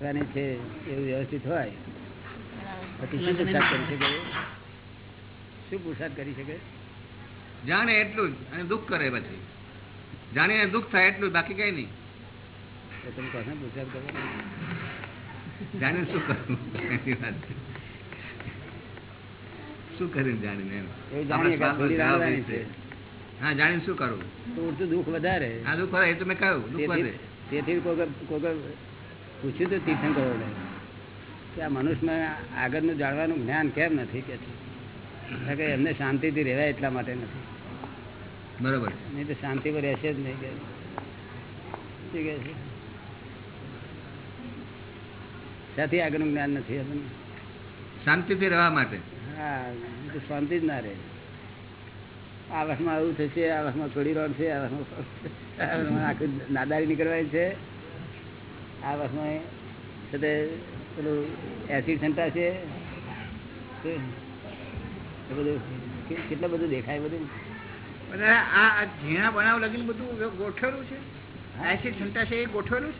કરવાની છે એવું વ્યવસ્થિત હોય પછી શું પુરસાદ કરી શકે? શું પુરસાદ કરી શકે? જાણે એટલું જ અને દુઃખ કરે પછી. જાણીને દુઃખ થાય એટલું બાકી કઈ નહીં. તમે કહો ને પુરસાદ કરો? જાણીને શું કરવું? વાત. શું કરીને જાણીને એમ? છે. હા જાણીને શું કરવું? તો દુઃખ વધારે. હા દુઃખ વધે એ તો મેં કહ્યું દુઃખ વધે તેથી તેથી કોઈ કોઈ પૂછ્યું હતું તીર્થંકરોને કે આ મનુષ્યમાં આગળનું જાણવાનું જ્ઞાન કેમ નથી કે કે એમને શાંતિથી રહેવાય એટલા માટે નથી. બરાબર. નહીં તો શાંતિ પર રહેશે જ નહીં કે શું કહે છે? ત્યાંથી આગળનું જ્ઞાન નથી આપણને શાંતિથી રહેવા માટે? હા તો શાંતિ જ ના રહે. આ વર્ષમાં આવું થશે આ વર્ષમાં થોડી રોડ છે આ વર્ષમાં આખી નાદારી નીકળવાની છે. આ વર્ષમાં છે પેલું એસિડ છંટાશે એ બધું કેટલું બધું દેખાય બધું? આ આ ઝીણા બનાવ લગીને બધું ગોઠવેલું છે? એસિડ છંટા છે એ ગોઠવેલું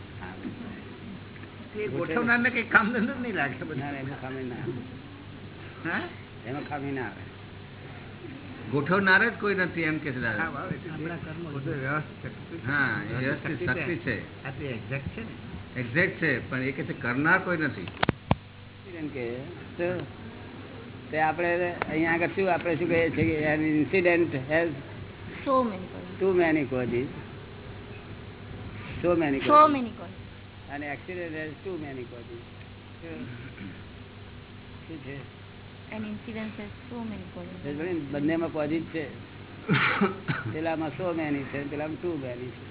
છે? એ ગોઠવનારને કઈ કામ ધંધો નહીં લાગે ના એમાં ખામી ના આવે. હા? એમાં ખામી ના આવે. ગોઠવનાર જ કોઈ નથી એમ કે છે વ્યવસ્થિત. હા વ્યવસ્થિત શક્તિ છે. છે ને. એક્ઝેક્ટ છે પણ એ કે છે કરનાર કોઈ નથી. તે આપણે અહીંયા આગળ શું આપણે શું કહીએ છીએ કે an incident has so many too many causes so many so many causes અને accident has too many causes શું છે? An incident has so many ને બંનેમાં કોઝિસ છે. પેલામાં સો મેની છે પેલામાં ટુ મેની છે.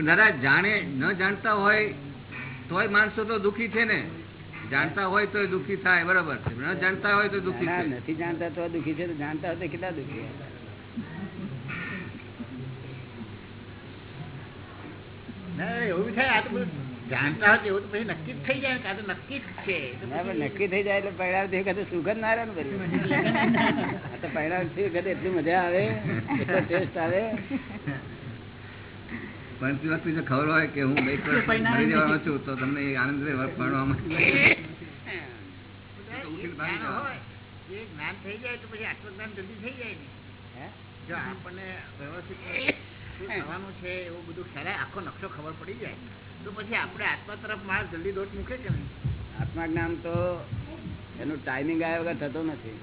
દાદા જાણે ન જાણતા હોય તોય માણસો તો દુઃખી છે ને. જાણતા હોય તો દુઃખી થાય બરાબર છે. ન જાણતા હોય તો દુઃખી નથી જાણતા તો દુઃખી છે તો જાણતા હોય તો કેટલા દુઃખી એવું થાય આ તો બધું જાણતા હોય એવું તો પછી નક્કી જ થઈ જાય કે તો નક્કી જ છે. પછી- નક્કી થઈ જાય એટલે પરિણામથી વખતે ના રહે ને વખતે એટલી મજા આવે એટલો ટેસ્ટ આવે. પણ તે વખતે ખબર હોય કે હું એક વર્ષ મરી જવાનો છું તો તમને આનંદ પરણવામાં જ્ઞાન હોય. એ જ્ઞાન થઈ જાય તો પછી આત્મજ્ઞાન જલ્દી થઈ જાય ને. જો આપણને વ્યવસ્થિત શું થવાનું છે એવું બધું ખ્યાલ આખો નકશો ખબર પડી જાય. તો પછી આપણે આત્મા તરફ જલ્દી દોટ મૂકે કે નહીં? આત્મા જ્ઞાન તો એનું ટાઈમિંગ આવ્યા વગર થતો નથી.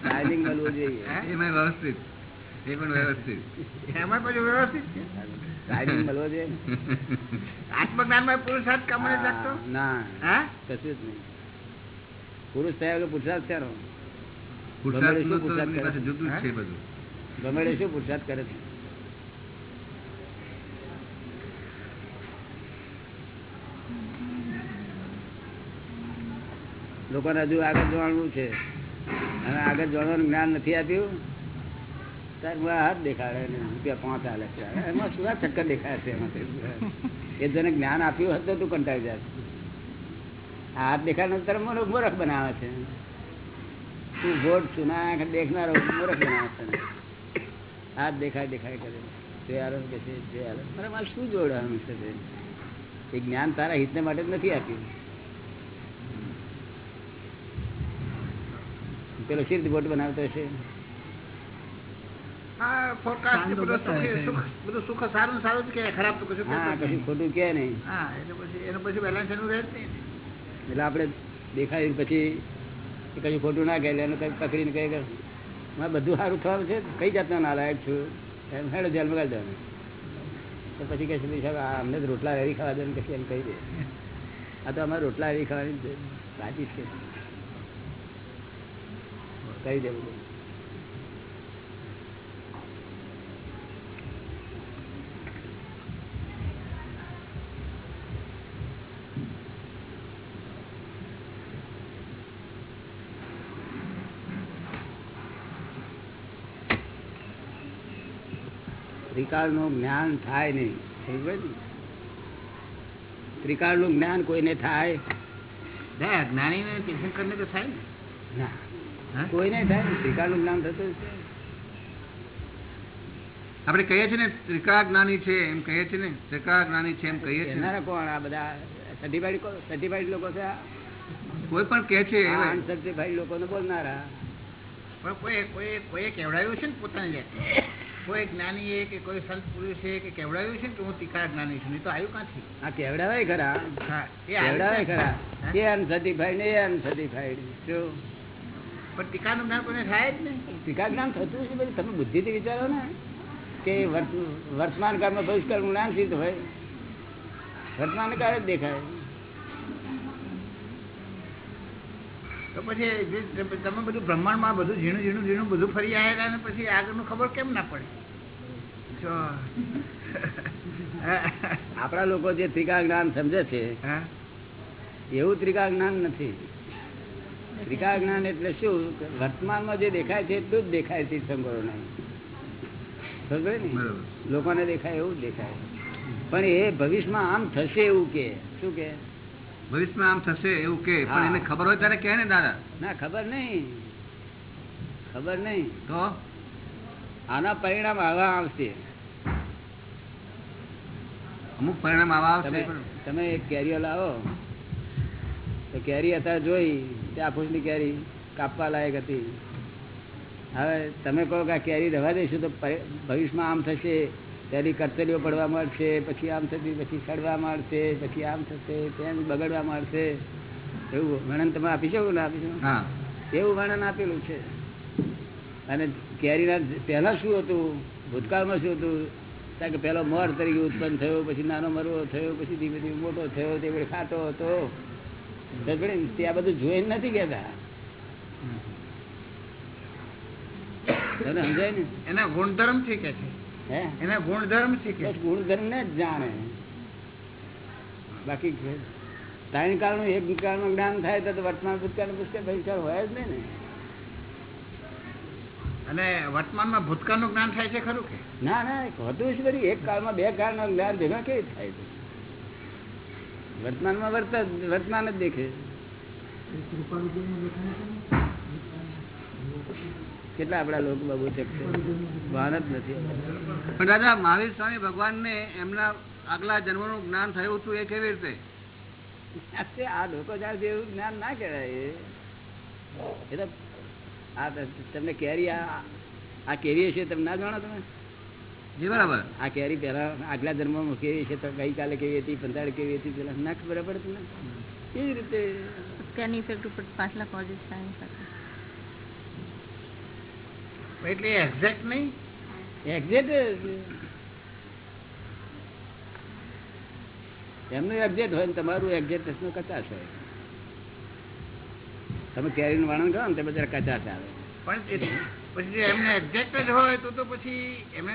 ટાઈમિંગ મળવું જોઈએ. એમાં વ્યવસ્થિત. એ પણ વ્યવસ્થિત. એમાં પછી વ્યવસ્થિત છે. ટાઈમિંગ મળવો જોઈએ ને. આત્મજ્ઞાનમાં પુરુષાર્થ કામ લાગતો? ના. હા? કશું જ નહીં. પુરુષ થયા વગર પુરુષાર્થ ક્યારો પુરુષાર્થનું તો પુરુષાર્થ એમની કરે. પાસે છે? જુદું જ હે? છે બધું ગમેડે શું પુરુષાર્થ કરે છે. લોકોને હજુ આગળ જોવાનું છે. અને આગળ જોવાનું જ્ઞાન નથી આપ્યું. ત્યારે હાથ શું બનાવે છે. તું ભોટ છું દેખનારો મૂર્ખ બનાવે છે. હાથ દેખાય દેખાય કરે. જોયારો કે છે જોયારો મારે મારે શું જોડવાનું છે? એ જ્ઞાન તારા હિતને માટે જ નથી આપ્યું. પેલો શીર્ષ બોટ બનાવતો હશે. ખોટું એનું એનું ને. એટલે આપણે દેખાય પછી એ કશું ખોટું ના કહે એટલે પકડીને કહે મારે બધું સારું થવાનું છે કઈ જાતના નાલાયક છું? એમ હેડો જેલ મગાડી દેવાનું. તો પછી કહે છે સાહેબ આ અમને તો રોટલા એવી ખાવા દે ને પછી એમ કહી દે. આ તો અમારે રોટલા એવી ખાવાની રાજી છે. કહી દે ત્રિકાળનું જ્ઞાન થાય નહીં. સમજ ત્રિકાળનું જ્ઞાન કોઈને થાય? જ્ઞાનીને તીર્થંકરને તો થાય ને. ના. કોઈને થાય ત્રિકાળનું જ્ઞાન થતું છે. આપણે કહીએ છીએ ને ત્રિકાળ જ્ઞાની છે એમ કહીએ છીએ ને ત્રિકાળ જ્ઞાની છે એમ કહીએ છીએ ના. કોણ? આ બધા સર્ટિફાઈડ કો- સર્ટિફાઈડ લોકો છે? કોઈ પણ કહે છે. અનસર્ટિફાઈડ લોકોને બોલનારા. પણ કોઈ કોઈ કોઈએ કહેવડાવ્યું છે ને પોતાની જાતે કોઈ જ્ઞાનીએ કે કોઈ સંત પુરુષે કે કેવડાવ્યું છે કે હું ટીકા જ્ઞાની છું? તો આવ્યું કાંથી આ કેવડાવાય ખરા? કેવડાવાય ખરા? એ અનસર્ટિફાઈડ ને એ અનસર્ટિફાઈડ જો પણ ટીકાનું જ્ઞાન કોઈને થાય જ નહીં. ટીકા જ્ઞાન થતું છે પછી તમે બુદ્ધિથી વિચારો ને કે વર્તમાન કાળમાં ભવિષ્યકાળનું જ્ઞાન સિદ્ધ હોય. વર્તમાન કાળ જ દેખાય. તો પછી તમે બધું બ્રહ્માંડમાં બધું ઝીણું ઝીણું ઝીણું બધું ફરી આવેલા ને પછી આગળનું ખબર કેમ ના પડે? આપણા લોકો જે ત્રિકા જ્ઞાન સમજે છે એવું ત્રિકા જ્ઞાન નથી. ત્રિકા જ્ઞાન એટલે શું? વર્તમાનમાં જે દેખાય છે એટલું જ દેખાય તીર્થંકરો નહીં સમજે ને? લોકોને દેખાય એવું જ દેખાય. પણ એ ભવિષ્યમાં આમ થશે એવું કે? શું કે? ભવિષ્યમાં આમ થશે એવું કે પણ એને ખબર હોય ત્યારે કે ને દાદા. ના ખબર નહીં. ખબર નહીં. તો? આના પરિણામ આવા આવશે. અમુક પરિણામ આવા આવશે તમે એક કેરીઓ લાવો. તો કેરી અત્યારે જોઈ તે આફૂસની કેરી કાપવા લાયક હતી. હવે તમે કહો કે આ કેરી રવા દઈશું તો ભવિષ્યમાં આમ થશે. તેની કરચલીઓ પડવા મળશે પછી આમ થશે પછી સડવા મળશે પછી આમ થશે તેમ બગડવા મળશે એવું વર્ણન તમે આપી શકો ને આપી શકો? એવું વર્ણન આપેલું છે. અને કેરીના પહેલા શું હતું? ભૂતકાળમાં શું હતું? કારણ કે પહેલો મોર તરીકે ઉત્પન્ન થયો પછી નાનો મરવો થયો પછી ધીમે ધીમે મોટો થયો તે પછી ખાતો હતો? તે આ બધું જોઈને નથી કહેતા તને સમજાય ને? એના ગુણધર્મથી કે છે? એના ગુણધર્મ શીખે ગુણધર્મ ને જ જાણે. બાકી ત્રણ કાળનું એક કાળનું જ્ઞાન થાય તો વર્તમાન ભૂતકાળ પુસ્તક ભવિષ્ય હોય જ નહીં ને. અને વર્તમાનમાં ભૂતકાળનું જ્ઞાન થાય છે ખરું કે? ના ના હોતું જ બધી એક કાળમાં બે કાળના જ્ઞાન ભેગા કેવી થાય છે? વર્તમાનમાં વર્ત વર્તમાન જ દેખે. કેટલા આપડા લોકો બાબુ છે? ભાન જ નથી. પણ દાદા મહાવીર સ્વામી ભગવાનને એમના આગલા જન્મનું જ્ઞાન થયું હતું એ કેવી રીતે? આ લોકો જાણે એવું જ્ઞાન ના કહેવાય. એ. તો આ તમને કેરી આ આ કેરી હશે તમે ના જાણો તમે? જી બરાબર. આ કેરી પહેલા આગલા જન્મમાં કેવી છે તો ગઈકાલે કેવી હતી પંદાળ કેવી હતી પેલા ના ખબર પડે તમને કેવી રીતે? પાછલા કોલેજ સાયન્સ એટલે એક્ઝેક્ટ નહીં? એક્ઝેક્ટ એમનું એક્ઝેક્ટ હોય ને તમારું એક્ઝેક્ટનું કચાશ હોય તમે કેરીનું વર્ણન કરો ને તે બધા કચાશ આવે. પણ પછી એમને એક્ઝેક્ટ જ હોય તો તો પછી એમને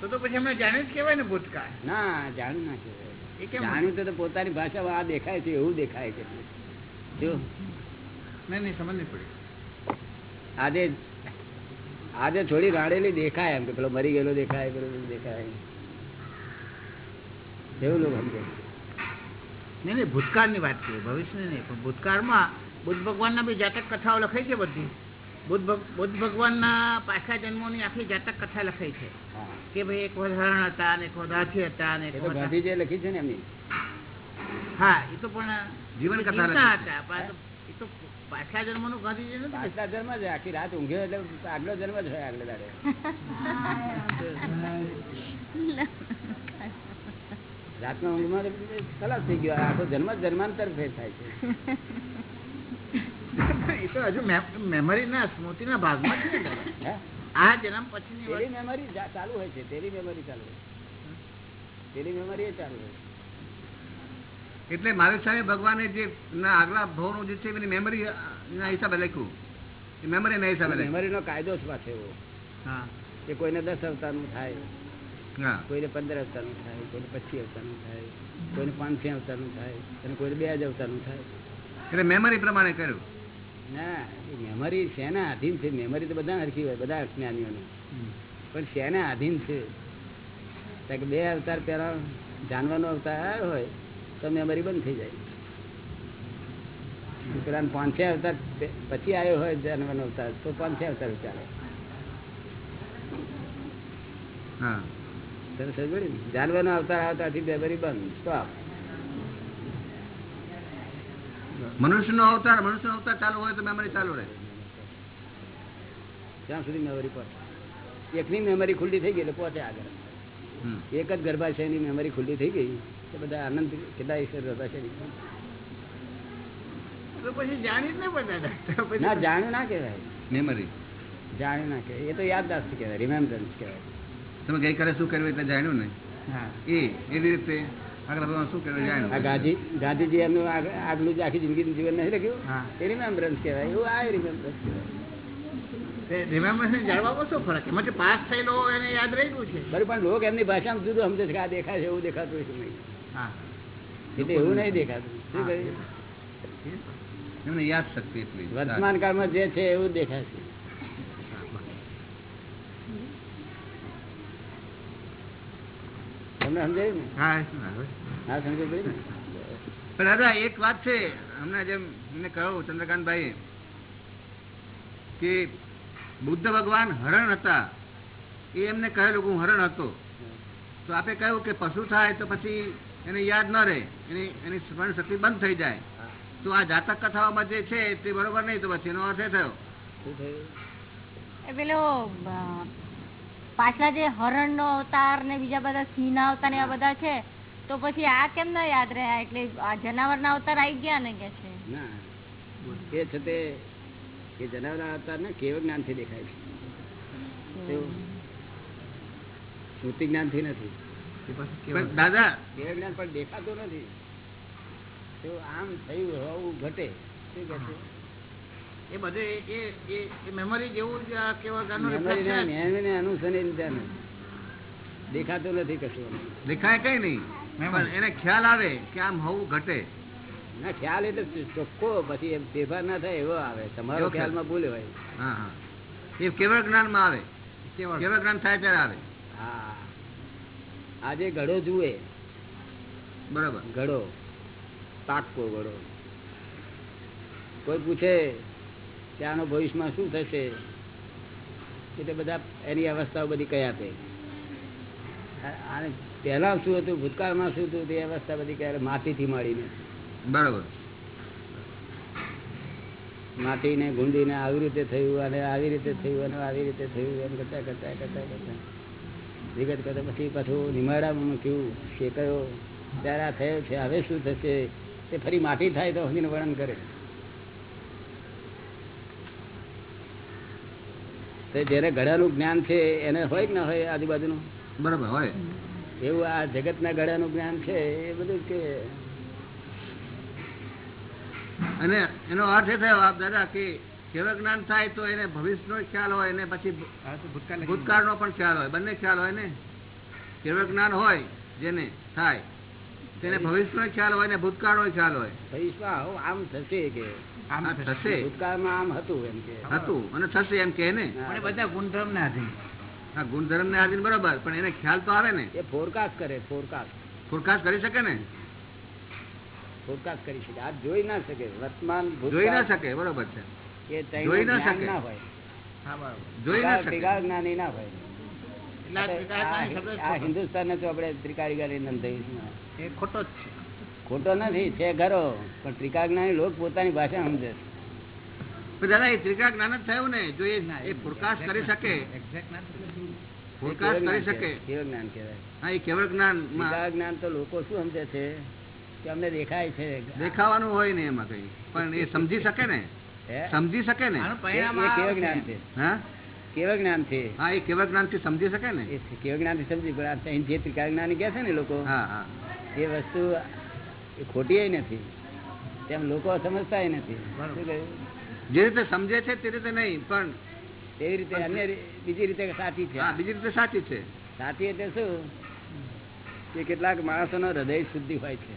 તો તો પછી એમને જાણ્યું જ કહેવાય ને ભૂતકાળ. ના જાણ્યું ના કહેવાય. જાણ્યું તો તો પોતાની ભાષામાં આ દેખાય છે એવું દેખાય છે. જો. નહીં નહીં સમજ નહીં પડી. આજે આજે થોડી રાડેલી દેખાય એમ કે પેલો મરી ગયેલો દેખાય પેલો દેખાય. એવું લોકો સમજે નહીં નહીં ભૂતકાળની વાત કરીએ ભવિષ્યની નહીં પણ ભૂતકાળમાં બુદ્ધ ભગવાનના બી જાતક કથાઓ લખાઈ છે બધી. બુદ્ધ બુદ્ધ ભગવાનના પાછા જન્મોની આખી જાતક કથા લખાઈ છે. કે ભાઈ એક વધારણ હતા ને એક વખત હતા ને એક એ તો વખત ગાંધીજીએ લખી છે ને એમની. હા એ તો પણ જીવન કથા. હતા પણ પાછલા જન્મનું ગાંધીજી નથી પાછલા જન્મ જ આખી રાત ઊંઘ્યો એટલે આગલો જન્મ જ હોય આગલે દાડે. રાતના ઊંઘમાં ખલાસ થઈ ગયો. આખો જન્મ જ જન્માંતર ફેર થાય છે. એ તો હજુ મેમરી ના સ્મૃતિના ભાગમાં છે ને આ જન્મ પછી મેમરી જા- ચાલુ હોય છે. તેરી મેમરી ચાલુ હોય તેરી મેમરી એ ચાલુ હોય એટલે મહાવીર સ્વામી ભગવાને જે આગલા ભાવનું જે છે એની મેમરી ના હિસાબે લખ્યું. એ મેમરી ના હિસાબે મેમરીનો કાયદો જ પાછો એવો? હા. કે કોઈને દસ અવતારનું થાય કોઈને પંદર અવતારનું થાય કોઈને પચીસ અવતારનું થાય કોઈને પાંચસો અવતારનું થાય અને કોઈને બે હજાર અવતારનું થાય. એટલે મેમરી પ્રમાણે કર્યું. ના એ મેમરી શેના આધીન છે? મેમરી તો બધા હરખી હોય બધા જ્ઞાનીઓને. પણ શેના આધીન છે? કારણ કે બે અવતાર પહેલા જાનવાનો અવતાર હોય તો મેમરી બંધ થઈ જાય. દીકરાને પાંચે અવતાર પછી આવ્યો હોય જાનવાનો અવતાર તો પાંચે અવતાર ચાલે. હા? જાનવરનો અવતાર આવતાથી મેમરી બંધ. સ્ટોપ. મનુષ્યનો અવતાર મનુષ્યનો અવતાર ચાલુ હોય તો મેમરી ચાલુ રહે. ત્યાં સુધી મેમરી પહોંચે. એકની મેમરી ખુલ્લી થઈ ગઈ એટલે પહોંચે આગળ. એક જ ગર્ભાશયની મેમરી ખુલ્લી થઈ ગઈ. બધા આનંદ કેટલા ઈશ્વર હતા છે. પછી જાણી જ ને બધા તો પછી ના જાણ્યું ના કહેવાય. મેમરી જાણ્યું ના કહેવાય. એ તો યાદદાસ્ત કહેવાય રિમેમ્બરન્સ કહેવાય. તમે ગઈકાલે શું કર્યું એટલે જાણ્યું ને એ એવી રીતે શું જાણ્યું? ગાંધી ગાંધીજી એમનું આગલું આખી આખી જિંદગીનું જીવન નથી લખ્યું. એ રિમેમ્બરન્સ કહેવાય એવું આ રિમેમ્બરન્સ કહેવાય. રિમેમ્બરન્સ જાણવામાં શું ફરક? પાસ થયેલો એને યાદ રહ્યું છે. બરાબર પણ લોકો એમની ભાષામાં જુદું સમજે છે કે આ દેખાય છે એવું દેખાતું હોય છે નહીં. એટલે એવું નહીં દેખાતું. શું કહ્યું યાદ શક્તિ એટલી વર્તમાન કાળમાં જે છે એવું દેખાય છે. તમને સમજાયું ને? હા સમજ પણ દાદા એક વાત છે હમણાં જેમ એમને કહ્યું ચંદ્રકાંતભાઈ કે બુદ્ધ ભગવાન હરણ હતા. એ એમને કહેલું હું હરણ હતો. તો આપે કહ્યું કે પશુ થાય તો પછી એને યાદ ન રહે. એની એની સ્મરણ શક્તિ બંધ થઈ જાય. તો આ જાતક કથાઓમાં જે છે તે બરોબર નહીં તો પછી એનો અર્થ એ થયો. પેલો પાછલા જે હરણ નો અવતાર ને બીજા બધા સિંહ ના અવતાર ને એવા બધા છે તો પછી આ કેમ ના યાદ રહ્યા એટલે આ જનાવર ના અવતાર આવી ગયા ને કે છે? એ છે તે એ જનાવર અવતાર ને કેવ જ્ઞાનથી દેખાય છે? શ્રુતિ જ્ઞાનથી નથી? દાદા કેવ? પણ દેખાતું નથી. તો આમ થયું હોવું ઘટે. શું કહે છે? એ બધે એ એ એ મેમરી જેવું જ કેવા ગાનું મેમરી ને reflection. મેમરીને અનુસરીને ત્યાં દેખાતું નથી કશું દેખાય કઈ નહીં. એને ખ્યાલ આવે કે આમ હોવું ઘટે. ના ખ્યાલ એટલે ચોખ્ખો પછી એમ ફેરફાર ના થાય એવો આવે. તમારો ખ્યાલ. ખ્યાલમાં ભૂલ હોય. હા હા. એ કેવળ જ્ઞાનમાં આવે. કેવળ જ્ઞાન થાય ત્યારે આવે? હા. આજે ઘડો જુએ. બરાબર. ઘડો પાકો ઘડો કોઈ પૂછે કે આનો ભવિષ્યમાં શું થશે? એટલે બધા એની અવસ્થાઓ બધી કઈ આપે. આને પહેલા શું હતું ભૂતકાળમાં શું હતું તે અવસ્થા બધી આપે, માટીથી માટી ને માટીને ગુંડીને આવી રીતે થયું અને આવી રીતે થયું અને આવી રીતે થયું એમ કરતા કરતા કરતા કરતા. વિગત કરતા પછી પાછું નિમાડામાં મૂક્યું શેકાયો ત્યારે આ થયો છે હવે શું થશે? તે ફરી માટી થાય તો હજીને વર્ણન કરે. તો જેને ગળાનું જ્ઞાન છે એને હોય કે ના હોય આજુબાજુનું? બરોબર હોય. એવું આ જગતના ગળાનું જ્ઞાન છે એ બધું કે અને એનો અર્થ એ થયો આપ દાદા કે કેવળ જ્ઞાન થાય તો એને ભવિષ્યનો ખ્યાલ હોય ને પછી ભૂતકાળનો પણ ખ્યાલ હોય. બંને ખ્યાલ હોય ને? કેવળ જ્ઞાન હોય જેને થાય તેને ભવિષ્યનો ખ્યાલ હોય ને ભૂતકાળનો ખ્યાલ હોય. ભવિષ્યમાં આમ થશે કે? આમ થશે. થશે. ભૂતકાળમાં આમ હતું એમ કે. હતું અને થશે એમ કે ને? બધા ગુણધર્મ ના આધીન. ગુણધર્મ ને આધીન બરોબર પણ એને ખ્યાલ તો આવે ને? એ ફોરકાસ્ટ કરે ફોરકાસ્ટ ફોરકાસ્ટ કરી શકે ને? ફોરકાસ્ટ કરી શકે. આ જોઈ ના શકે. વર્તમાન જોઈ ના શકે બરોબર છે. એ જોઈ ના શકે. ના હોય. જોઈ ના શકે. જ્ઞાની ના હોય. આ ત્રિકાળ આ- જ્ઞાની શબ્દ જ આ ખોટો. હિન્દુસ્તાન તો આપણે ત્રિકાળી થયું એ ખોટો જ છે. ખોટો નથી છે ખરો. પણ ત્રિકાળ જ્ઞાની લોક પોતાની ભાષા સમજે છે. દાદા એ ત્રિકા જ્ઞાન જ થયું ને જો એ ફોરકાસ્ટ કરી શકે. Exact ના થયું. એ ફોરકાસ્ટ કરી શકે. કેવળ જ્ઞાન કહેવાય. હા એ કેવળ જ્ઞાન જ્ઞાન તો લોકો શું સમજે છે? કે અમને દેખાય છે. દેખાવાનું હોય ને એમાં કઈ. પણ એ સમજી શકે ને? સમજી શકે ને? કેવા. જ્ઞાન છે. હા? જ્ઞાન છે? હા એ કેવા જ્ઞાનથી સમજી શકે ને? કેવા જ્ઞાનથી સમજી? પણ જે ત્રિકાર જ્ઞાન કે છે ને લોકો એ વસ્તુ ખોટી નથી. તેમ લોકો સમજતા નથી? જે રીતે સમજે છે તે રીતે નહીં પણ તેવી રીતે અન્ય બીજી રીતે સાચી છે. હા બીજી રીતે સાચી છે. સાચી એટલે શું? કે કેટલાક માણસોનો હૃદય શુદ્ધિ હોય છે.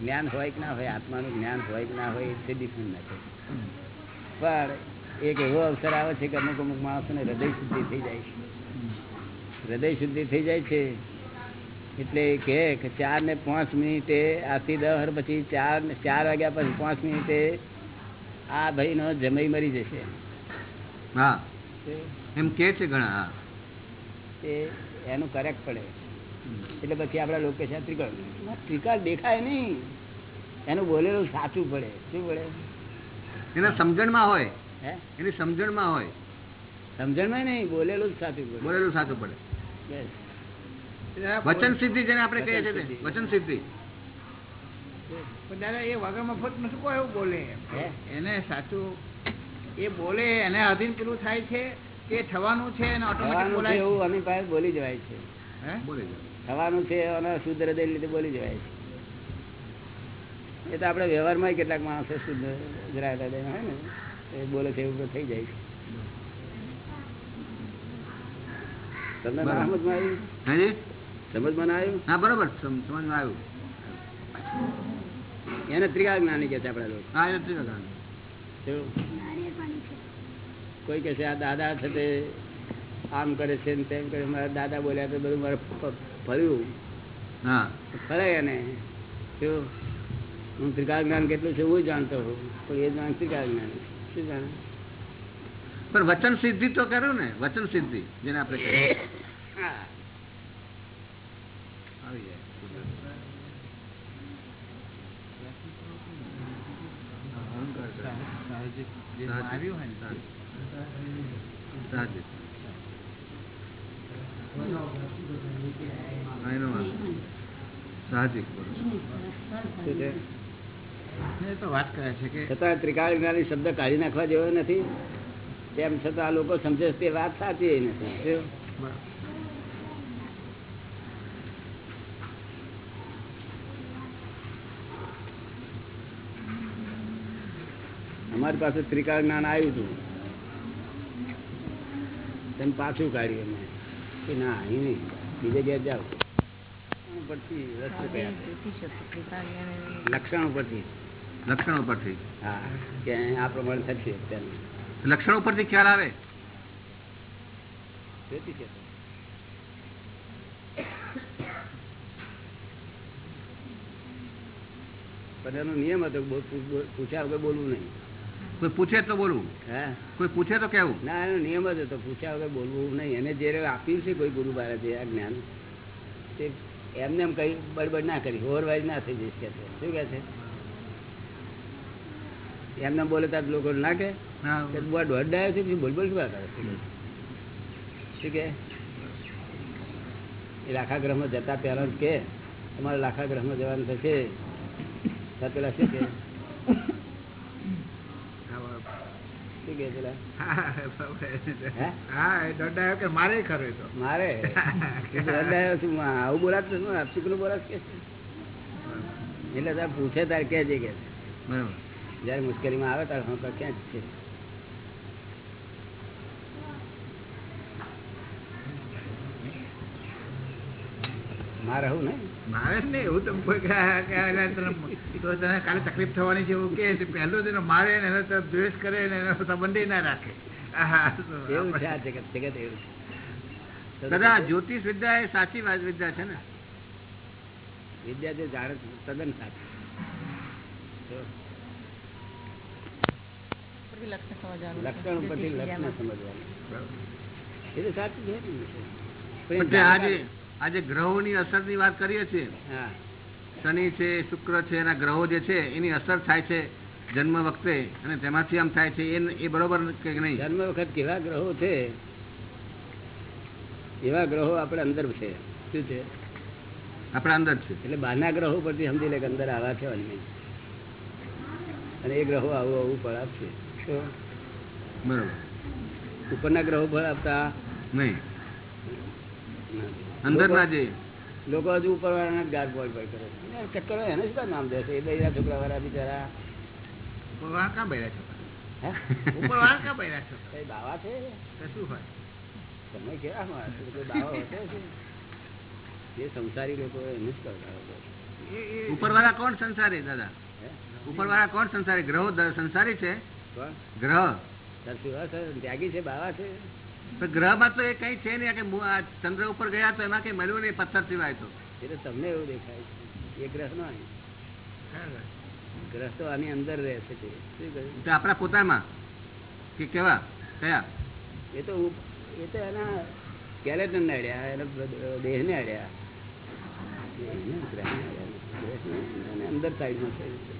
જ્ઞાન હોય કે ના હોય આત્માનું જ્ઞાન હોય કે ના હોય તે ડિફરન્ટ નાખે પણ એક એવો અવસર આવે છે કે અમુક અમુક માણસોને હૃદય શુદ્ધિ થઈ જાય છે. હૃદય શુદ્ધિ થઈ જાય છે એટલે કે ચાર ને પાંચ મિનિટે આથી દસ પછી ચાર ચાર વાગ્યા પછી પાંચ મિનિટે આ ભાઈનો જમાઈ મરી જશે. હા. એમ કે છે ઘણા એ એનું કરેક્ટ પડે. એટલે પછી આપણા લોકો છે ત્રિકાળ ત્રિકાળ દેખાય નહીં. એનું બોલેલું સાચું પડે. શું પડે? એના સમજણમાં હોય. હે? એની સમજણમાં હોય. સમજણમાં નહીં બોલેલું સાચું પડે બોલેલું સાચું પડે બસ. વચન સિદ્ધિ જેને આપણે કહીએ છીએ. વચન સિદ્ધિ. દાદા એ વગર મફત નથી કોઈ એવું બોલે. એને સાચું એ બોલે એને અધીન પેલું થાય છે કે થવાનું છે અને ઓટોમેટિક બોલાય એવું આની પાસે બોલી જવાય છે. હે? બોલી છે. થવાનું છે અને શુદ્ધ હૃદય લીધે બોલી જવાય છે. એ તો આપણે વ્યવહારમાં કેટલાક માણસો શુદ્ધ હૃદય હોય ને? એ બોલે છે એવું થઈ જાય. છે તમને સમજમાં આવ્યું? સમજમાં ના આવ્યું? હા બરોબર. સમજમાં આવ્યું. એને ત્રિકાળ જ્ઞાની કે છે આપણા લોકો? હા એને લગાડવાનું. કોઈ કે છે આ દાદા છે તે આમ કરે છે ને તેમ કરે મારા દાદા બોલ્યા તો બધું મારે ફર્યું. હા. ફરે એને. કેવું? હું ત્રિકાળ જ્ઞાન કેટલું છે હું જાણતો હોઉં પણ એ જાણ ત્રિકાળ જ્ઞાન શું જાણે પણ વચન સિદ્ધિ તો કર્યું ને વચન સિદ્ધિ જેને આપણે કહીએ હા. આવી જાય સાહજિક જે સાહજિક. આવ્યું હોય ને સાહજિક. હા, એનો વાંધો. સાહજિક બરોબર. શું છે એ તો વાત કરે છે કે છતાં ત્રિકાળ જ્ઞાની શબ્દ કાઢી નાખવા જેવો નથી. તેમ છતાં લોકો સમજે તે વાત સાચી નથી. અમારી પાસે ત્રિકાળ જ્ઞાન આવ્યું હતું. તેમ પાછું કાઢ્યું અમે કે ના અહીં નહીં. બીજે ઘેર જાઓ. લક્ષણ ઉપરથી. લક્ષણ ઉપરથી? હા કે આ પ્રમાણે થશે લક્ષણ ઉપરથી ખ્યાલ આવે? એનો નિયમ હતો પૂછ્યા વગર બોલવું નહીં. કોઈ પૂછે તો બોલવું? હા? કોઈ પૂછે તો કેવું ના એનો નિયમ જ હતો પૂછ્યા વગર બોલવું નહીં. એને જે આપ્યું છે કોઈ ગુરુ મહારાજે આ જ્ઞાન તે એમને એમ કઈ બડબડ ના કરી હોરવાઈ ના થઈ જઈશ કે છે. શું કે છે? એમને બોલે તાર લોકો ના કે દોઢ ડાયો છે પછી બોલ બોલ શું કરે? શું કે? એ લાખા ગ્રહમાં જતા પહેલા કે તમારે લાખા ગ્રહમાં જવાનું થશે? પેલા શું કે? શું કે મારે ખરો તો. મારે? આવું બોલાત આપશું બોલાત કે? એટલે તાર પૂછે તાર કે છે કે. છે. બરાબર. જયારે મુશ્કેલીમાં આવે તારે હા ક્યાં જ છે? મારે હું ને મારે ને એવું તો તને- તો તને કાલે તકલીફ થવાની છે એવું કે પહેલો જ મારે ને એને તો દ્વેષ કરે ને એનો સંબંધી ના રાખે. એવું છે આ જગત જગત એવું છે. દાદા જ્યોતિષ વિદ્યા એ સાચી વાત વિદ્યા છે ને? વિદ્યા જે જાણે તદ્દન સાચી. લક્ષણ ઉપરથી લક્ષણ સમજવાનું. એ તો સાચું છે આજે ગ્રહોની અસરની વાત કરીએ છીએ. હા. શનિ છે શુક્ર છે એના ગ્રહો જે છે એની અસર થાય છે જન્મ વખતે અને તેમાંથી આમ થાય છે એ બરોબર કે નહીં? જન્મ વખત કેવા ગ્રહો છે? એવા ગ્રહો આપણે અંદર છે. શું છે? આપણા અંદર છે. એટલે બહારના ગ્રહો પરથી સમજી લે કે અંદર આવા છે અને અને એ ગ્રહો આવું આવું ફળ આપશે? બરોબર. ઉપરના ગ્રહો ફળ આપતા? નહીં. નથી. અંદરના જે લોકો હજુ ઉપર વાળાના ગાર બોલ બોલ કરે ચક્કર હોય એને શું નામ દેશે એ બૈરા છોકરા વાળા બિચારા. ઉપરવાળા ક્યાં બૈરા છો? ઉપર વાળા ક્યાં બૈરા છો? કઈ બાવા છે? તો શું હોય. તમે કેવા? બાવા હોતો જે સંસારી લોકો એને જ કરતા. એ- એ- ઉપરવાળા કોણ સંસારી દાદા? ઉપરવાળા કોણ સંસારી? ગ્રહો સંસારી છે? ગ્રહ. ત્યાગી છે બાવા છે? ગ્રહમાં તો એ કઈ છે નહીં કે આ ચંદ્ર ઉપર ગયા તો એમાં કઈ મળ્યું નહીં પથ્થર સિવાય તો. એટલે તમને એવું દેખાય છે. એ ગ્રહ નો. ગ્રહ તો આની અંદર રહે છે આપણા પોતામાં? કે કેવા? કયા? એ તો એ તો એના સ્કેલેટન ને અડ્યા એને દેહ ને. અડ્યા અંદર સાઈડમાં છે.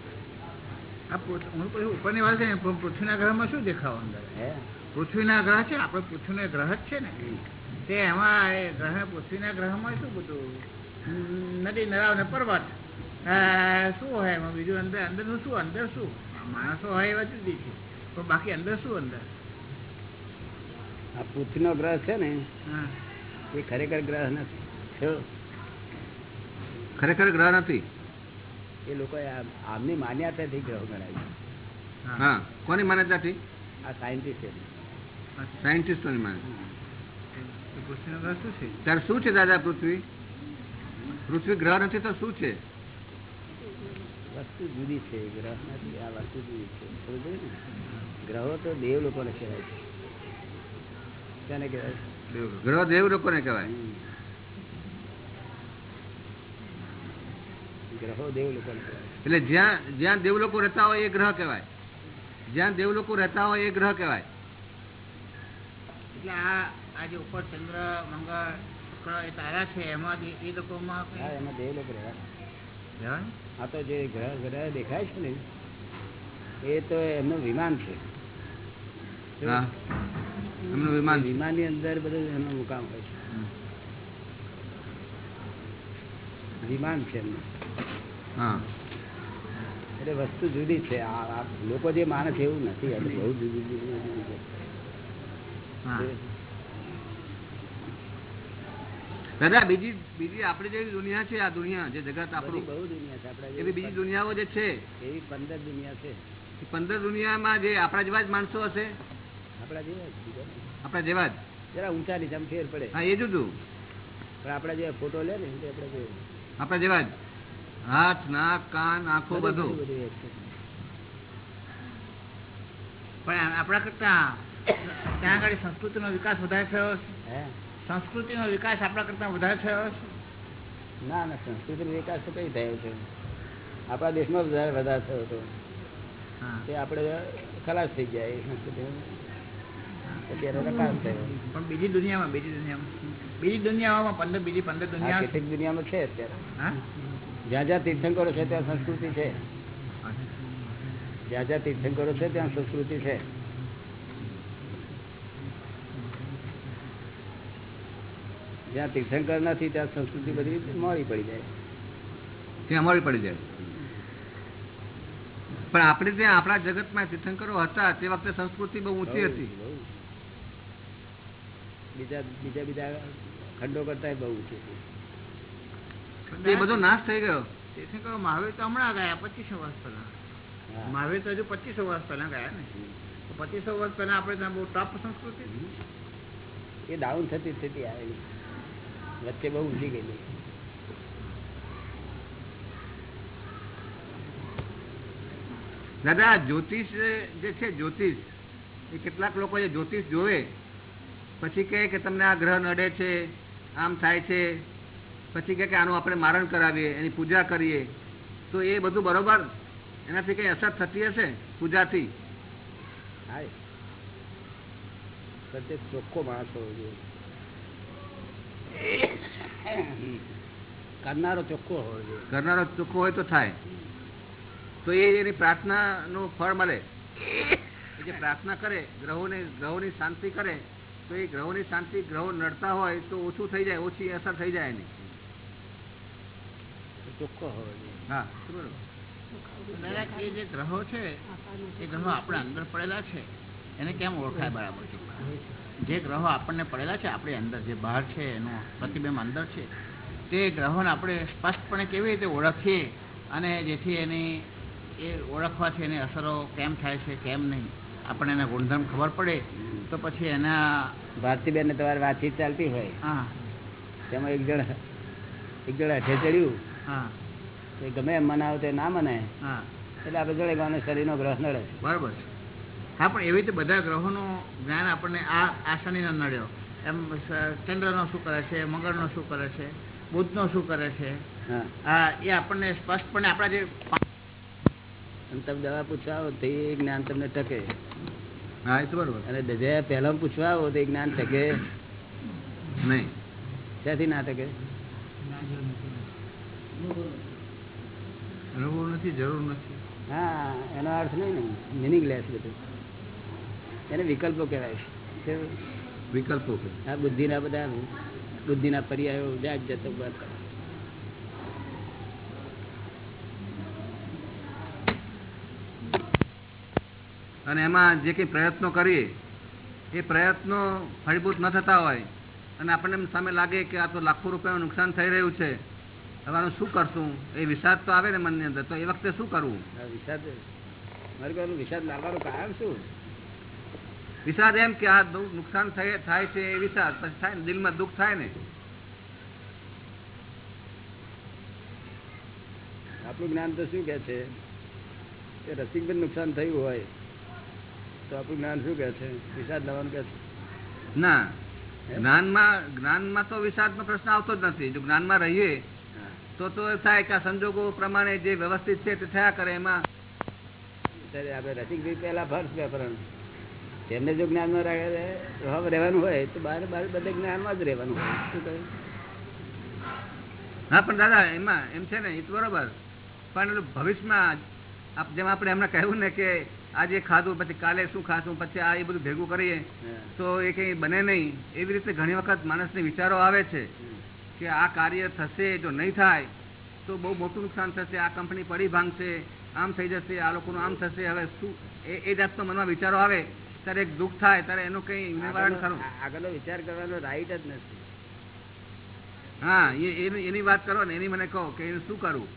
આ પૃથ- હું ઉપરની વાત કરીએ પૃથ્વીના ગ્રહમાં શું દેખાવ અંદર? હે? પૃથ્વીના ગ્રહ છે આપણે પૃથ્વીનો ગ્રહ જ છે ને. તે એમાં એ ગ્રહ પૃથ્વીના ગ્રહમાં શું બધું? નદી નરાવ ને પર્વત. શું હોય એમાં? બીજું અંદર અંદરનું શું? અંદર શું? માણસો હોય એવા જુદી છે. પણ બાકી અંદર શું અંદર? આ પૃથ્વીનો ગ્રહ છે ને હા. એ ખરેખર ગ્રહ નથી. ખરેખર ગ્રહ નથી? એ લોકો આમની માન્યતાથી ગ્રહ ગણાય છે. હા. કોની માન્યતાથી? આ સાયન્ટિસ્ટ. સાયન્ટિસ્ટોની છે? ત્યારે શું છે દાદા પૃથ્વી? પૃથ્વી ગ્રહ નથી તો શું છે? વસ્તુ જુદી છે ગ્રહ નથી આ વસ્તુ જુદી છે. ગ્રહો તો દેવ લોકોને કહેવાય છે. તેને કહેવાય? ગ્રહ દેવ લોકોને કહેવાય. ગ્રહો દેવ લોકોને કહેવાય. એટલે જ્યાં જ્યાં દેવ લોકો રહેતા હોય એ ગ્રહ કહેવાય. જ્યાં દેવ લોકો રહેતા હોય એ ગ્રહ કહેવાય. એટલે આ આજે ઉપર ચંદ્ર મંગળ શુક્ર એ તારા છે એમાં એ લોકોમાં એમાં દેવ લોકો રહેવા આ તો જે ગ્રહ ગ્રહ દેખાય છે ને એ તો એમનું વિમાન છે. એમનું વિમાન વિમાનની અંદર બધું એમનો મુકામ હોય છે. વિમાન છે એમનું. હા. એટલે વસ્તુ જુદી છે. લોકો જે માને છે એવું નથી. બહુ જુદી જુદી દાદા બીજી બીજી આપણી જે દુનિયા છે આ દુનિયા જે જગત આપણું. બહુ દુનિયા છે આપણા એવી બીજી દુનિયાઓ જે છે. એવી પંદર દુનિયા છે. પંદર દુનિયામાં જે આપણા જેવા જ માણસો હશે? આપણા જેવા. આપણા જેવા જ? જરા ઊંચા નીચામાં ફેર પડે. હા એ જુદું. પણ આપણા જે ફોટો લે ને આપણે જે આપણા જેવા જ? હાથ નાક કાન આંખો બધું બધું. પણ આપણા કરતા ત્યાં આગળ સંસ્કૃતિનો વિકાસ વધારે થયો છે સંસ્કૃતિનો વિકાસ આપણા કરતા વધારે થયો છે ના ના સંસ્કૃતિનો વિકાસ તો કઈ થયો છે? આપણા દેશમાં વધારે વધારે થયો હતો તે આપણે ખલાસ થઈ ગયા એ સંસ્કૃતિ. પણ બીજી દુનિયામાં બીજી દુનિયામાં. બીજી દુનિયાઓમાં પંદર બીજી પંદર દુનિયા કેટલીક દુનિયામાં છે અત્યારે? જ્યાં જ્યાં તીર્થંકરો છે ત્યાં સંસ્કૃતિ છે. જ્યાં જ્યાં તીર્થંકરો છે ત્યાં સંસ્કૃતિ છે. જ્યાં તીર્થંકર નથી ત્યાં સંસ્કૃતિ બધી મોડી પડી જાય. ત્યાં મોડી પડી જાય. પણ આપણે ત્યાં આપણા જગતમાં તીર્થંકરો હતા તે વખતે સંસ્કૃતિ બહુ ઊંચી હતી. બીજા બીજા બીજા ખંડો કરતા બહુ ઊંચી હતી. એ બધો નાશ થઈ ગયો. તીર્થંકરો મહાવીર તો હમણાં ગયા પચીસો વર્ષ પહેલા. મહાવીર તો હજુ પચીસો વર્ષ પહેલા ગયા ને. પચીસો વર્ષ પહેલા આપણે ત્યાં બહુ ટોપ સંસ્કૃતિ એ ડાઉન થતી સ્થિતિ આવેલી વચ્ચે બહુ ઊંચી ગયેલી. દાદા જ્યોતિષ જે છે જ્યોતિષ એ કેટલાક લોકો જે જ્યોતિષ જોવે પછી કહે કે તમને આ ગ્રહ નડે છે આમ થાય છે પછી કહે કે આનું આપણે મારણ કરાવીએ એની પૂજા કરીએ તો એ બધું બરોબર? એનાથી કઈ અસર થતી હશે પૂજાથી? હા ચોખ્ખો માણસ હોવો જોઈએ. કરનારો ચોખ્ખો હોવો કરનારો ચોખ્ખો હોય તો થાય. તો એ એની પ્રાર્થનાનું ફળ મળે. જે પ્રાર્થના કરે ગ્રહોને ગ્રહોની શાંતિ કરે તો એ ગ્રહોની શાંતિ ગ્રહો નડતા હોય તો ઓછું થઈ જાય ઓછી અસર થઈ જાય એની. ચોખ્ખો હોવો જોઈએ હા બરોબર. એ જે ગ્રહો છે એ ગ્રહો આપણા અંદર પડેલા છે. એને કેમ ઓળખાય બરાબર જે ગ્રહો આપણને પડેલા છે આપણી અંદર જે બહાર છે એનું પ્રતિબિંબ અંદર છે તે ગ્રહોને આપણે સ્પષ્ટપણે કેવી રીતે ઓળખીએ અને જેથી એની એ ઓળખવાથી એની અસરો કેમ થાય છે કેમ નહીં આપણને એના ગુણધર્મ ખબર પડે તો પછી એના ભારતીબેન ને તમારે વાતચીત ચાલતી હોય. હા. તેમાં એક જણ એક જણ અઠે ચડ્યું. હા. એ ગમે એમ મનાવે તે ના મને હા. એટલે આપણે જોડે ગાને શરીરનો ગ્રહ નડે. છે બરાબર છે. હા પણ એવી રીતે બધા ગ્રહોનું જ્ઞાન આપણને આ આ શનિનો નડ્યો. એમ ચંદ્રનો શું કરે છે મંગળનો શું કરે છે બુધનો શું કરે છે? હા. આ એ આપણને સ્પષ્ટપણે આપણા જે તમે દવા પૂછવા આવો તો એ જ્ઞાન તમને ટકે. હા એ તો બરોબર. અને દજયા પહેલા પૂછવા આવો તો એ જ્ઞાન ટકે. નહીં. ત્યાંથી ના ટકે? અનુભવ નથી જરૂર નથી. હા એનો અર્થ નહીં ને. મિનિંગલેસ બધું. એને વિકલ્પો કહેવાય છે. વિકલ્પો આ બુદ્ધિના બધા બુદ્ધિના પર્યાયો જાત જતો અને એમાં જે કંઈ પ્રયત્નો કરીએ એ પ્રયત્નો ફળીભૂત ન થતા હોય. અને આપણને એમ સામે લાગે કે આ તો લાખો રૂપિયાનું નુકસાન થઈ રહ્યું છે. હવે આનું શું કરશું? એ વિષાદ તો આવે ને મનની અંદર તો એ વખતે શું કરવું? આ વિષાદ મારે પાસે વિષાદ લાવવાનું કારણ શું? વિષાદ એમ કે આ નુકસાન થાય છે એ વિષાદ પછી થાય ને દિલમાં દુઃખ થાય ને. આપણું જ્ઞાન તો શું કે છે? કે રસિકભાઈ નુકસાન થયું હોય તો આપણું જ્ઞાન શું કે છે? વિષાદ લાવવાનું કે છે? ના. જ્ઞાનમાં જ્ઞાનમાં તો વિષાદનો પ્રશ્ન આવતો જ નથી. જો જ્ઞાનમાં રહીએ તો તો થાય કે આ સંજોગો પ્રમાણે જે વ્યવસ્થિત છે તે થયા કરે એમાં. આપણે રસિકભાઈ પહેલા ફર્સ્ટ પેપર તેમને જો જ્ઞાનમાં માં રાખે રહેવાનું હોય તો બહાર બાર બધે જ્ઞાનમાં જ રહેવાનું હોય. શું કહ્યું હા પણ દાદા એમાં એમ છે ને એ તો બરોબર. પણ ભવિષ્યમાં આપ- જેમ આપણે એમને કહ્યું ને કે આજે ખાધું પછી કાલે શું ખાશું પછી આ એ બધું ભેગું કરીએ તો એ કંઈ બને નહીં. એવી રીતે ઘણી વખત માણસને વિચારો આવે છે કે આ કાર્ય થશે જો નહીં થાય તો બહુ મોટું નુકસાન થશે આ કંપની પડી ભાંગશે આમ થઈ જશે આ લોકોનું આમ થશે. હવે શું? એ એ જાતનો મનમાં વિચારો આવે. ત્યારે એક દુઃખ થાય ત્યારે એનું કઈ નિવારણ ખરું. આગળનો વિચાર કરવાનો રાઈટ જ નથી. હા એની એની વાત કરો ને એની મને કહો કે એનું શું કરવું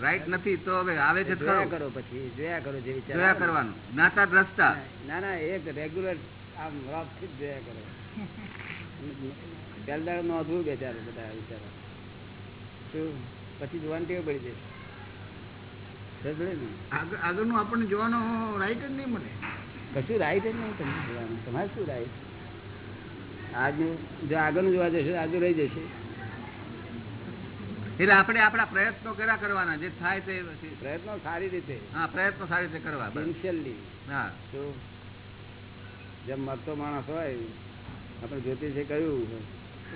રાઈટ નથી તો હવે આવે છે જોયા કરો પછી જોયા કરો જે વિચાર જોયા કરવાનું. નાતા દ્રષ્ટા. ના ના એક રેગ્યુલર આમ રોપથી જ જોયા કરો. પહેલા નોંધવું બેચારો બધા વિચારો. શું? પછી જોવાની ટેવ પડી જશે. આગળ આગળનું આપણને જોવાનો રાઈટ જ નહીં મળે. કશું રાઈટ જ નહીં તમને જોવાનું તમારે શું રાઈટ આજનું જો આગળનું જોવા જશે આજુ રહી જશે. એટલે આપણે આપણા પ્રયત્નો કર્યા કરવાના જે થાય તે પ્રયત્નો સારી રીતે. હા પ્રયત્નો સારી રીતે કરવા બસ. હા. તો જેમ મરતો માણસ હોય આપણે જ્યોતિષે કહ્યું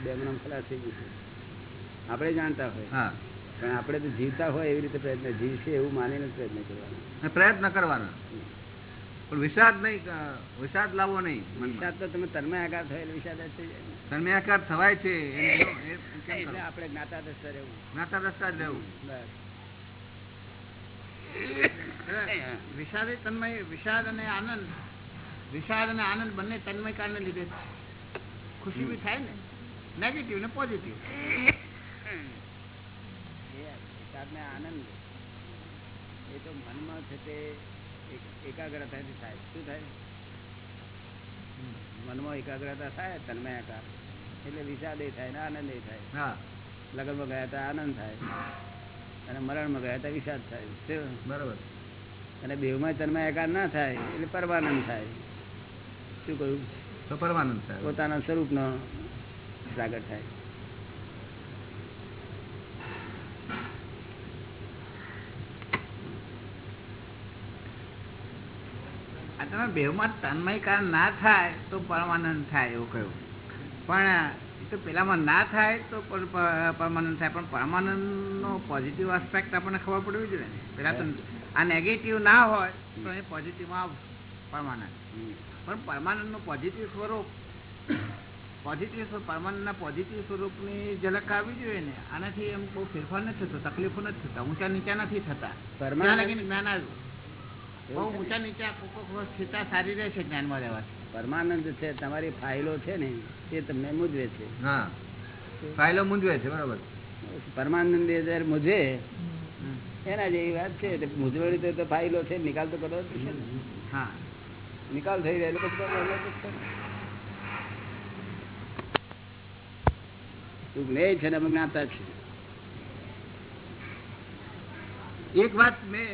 બે મહિના ખલાસ થઈ ગયું આપણે જાણતા હોય. હા. પણ આપણે તો જીવતા હોય એવી રીતે પ્રયત્ન જીવશે એવું માનીને પ્રયત્ન કરવાનો. પ્રયત્ન કરવાના. પણ વિષાદ નહીં વિષાદ લાવવો નહીં વિષાદ તો તમે તન્મય આકાર થયેલ વિષાદ થઈ જાય તન્મયાકાર થવાય છે? આપણે જ્ઞાતા દસ્તા રહેવું. જ્ઞાતા દસ્તા જ રહેવું. વિષાદ તન્મય વિષાદ અને આનંદ. વિષાદ અને આનંદ બંને તન્મય કારણે લીધે ખુશી બી થાય ને? નેગેટિવ ને પોઝિટિવ એ વિષાદને આનંદ. એ તો મનમાં છે તે એકાગ્રતાથી થાય. શું થાય? મનમાં એકાગ્રતા થાય તન્મય આકાર એટલે વિષાદ થાય ને આનંદ થાય. હા. લગ્નમાં ગયા હતા આનંદ થાય. અને મરણમાં ગયા હતા વિષાદ થાય? બરોબર. અને બેવમાં તન્મય આકાર ના થાય એટલે પરમાનંદ થાય. શું કહ્યું? તો પરમાનંદ થાય. પોતાના સ્વરૂપનો પ્રાગટ થાય. તમે બેવમાં તન્મયકાર ના થાય તો પરમાનંદ થાય એવું કહ્યું. પણ તો પેલામાં ના થાય તો પર- પર- પરમાનંદ થાય. પણ પરમાનંદનો પોઝિટિવ આસ્પેક્ટ આપણને ખબર પડવી જોઈએ ને. પેલા તો આ નેગેટિવ ના હોય તો એ પોઝિટિવમાં પરમાનંદ. પણ પરમાનંદનું પોઝિટિવ સ્વરૂપ પોઝિટિવ પરમાનંદના પોઝિટિવ સ્વરૂપની ઝલક આવવી જોઈએ ને. આનાથી એમ બહુ ફેરફાર નથી થતો તકલીફો નથી થતા ઊંચા નીચા નથી થતા. પરમાનંદ- જ્ઞાન આવ્યું? ઊંચા નીચા સ્થિરતા સારી જ્ઞાનમાં રહેવાથી. પરમાનંદ છે તમારી ફાઇલો છે ને તે તમને મૂજવે છે. હા. ફાઇલો મૂંઝવે છે બરોબર. પરમાનંદ જયારે મૂજવે એના જેવી વાત છે મૂંઝવણી તો- ફાઇલો છે નિકાલ તો કરવો છે હા. નિકાલ થઈ પછી છે. તું જ્ઞેય છે ને અમે જ્ઞાતા છે એક વાત મેં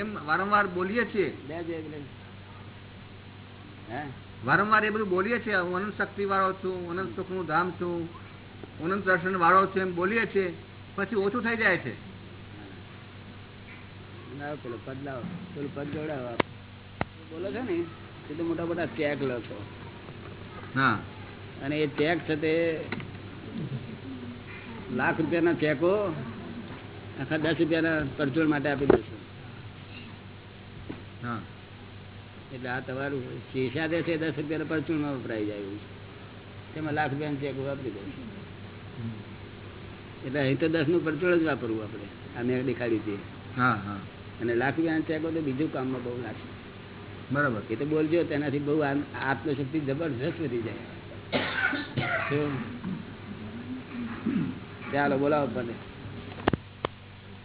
એમ વારંવાર બોલીએ છીએ. વારંવાર એ બધું બોલીએ છીએ. હું અનંત શક્તિ વાળો છું અનંત સુખનું ધામ છું અનંત દર્શન વાળો છું એમ બોલીએ છીએ. પછી ઓછું થઈ જાય છે. પદ લાવો. પેલું પદ જોડાવો બોલો છો ને એ તો મોટા મોટા ચેક લખો. હા. અને એ ચેક છે તે લાખ રૂપિયાના ચેકો આખા દસ રૂપિયાના પરચોળ માટે આપી દેશો હા એટલે આ તમારું શીશા દે છે દસ રૂપિયાના માં વપરાઈ જાય એવું તેમાં લાખ રૂપિયાનું ચેક વાપરી દઉં એટલે અહીં તો દસનું પરચોળ જ વાપરવું આપણે આ મેં દેખાડી હતી હા હા. અને લાખ રૂપિયાના ચેકો તો બીજું કામમાં બહુ લાગશે. બરાબર. એ તો બોલજો તેનાથી બહુ આત્મશક્તિ જબરજસ્ત વધી જાય. ચાલો બોલાવો મને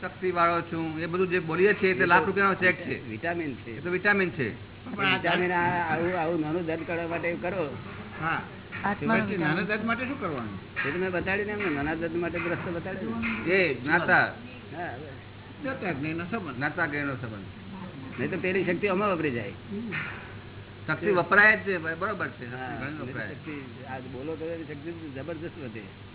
શક્તિ વાળો છું એ બધું જે બોલીએ છીએ તે લાખ રૂપિયાનો ચેક છે. વિટામિન છે. એ તો વિટામિન છે. આવું આવું નાનું દર્દ કરવા માટે કરો. હા. નાના દર્દ માટે શું કરવાનું? એ તો મેં ને નાના માટે રસ્તો બતાડ્યો. એ જ્ઞાતા નહીં તો પેલી શક્તિ અમે વપરી જાય. શક્તિ વપરાય જ છે બરોબર છે. બોલો તો શક્તિ જબરદસ્ત વધે.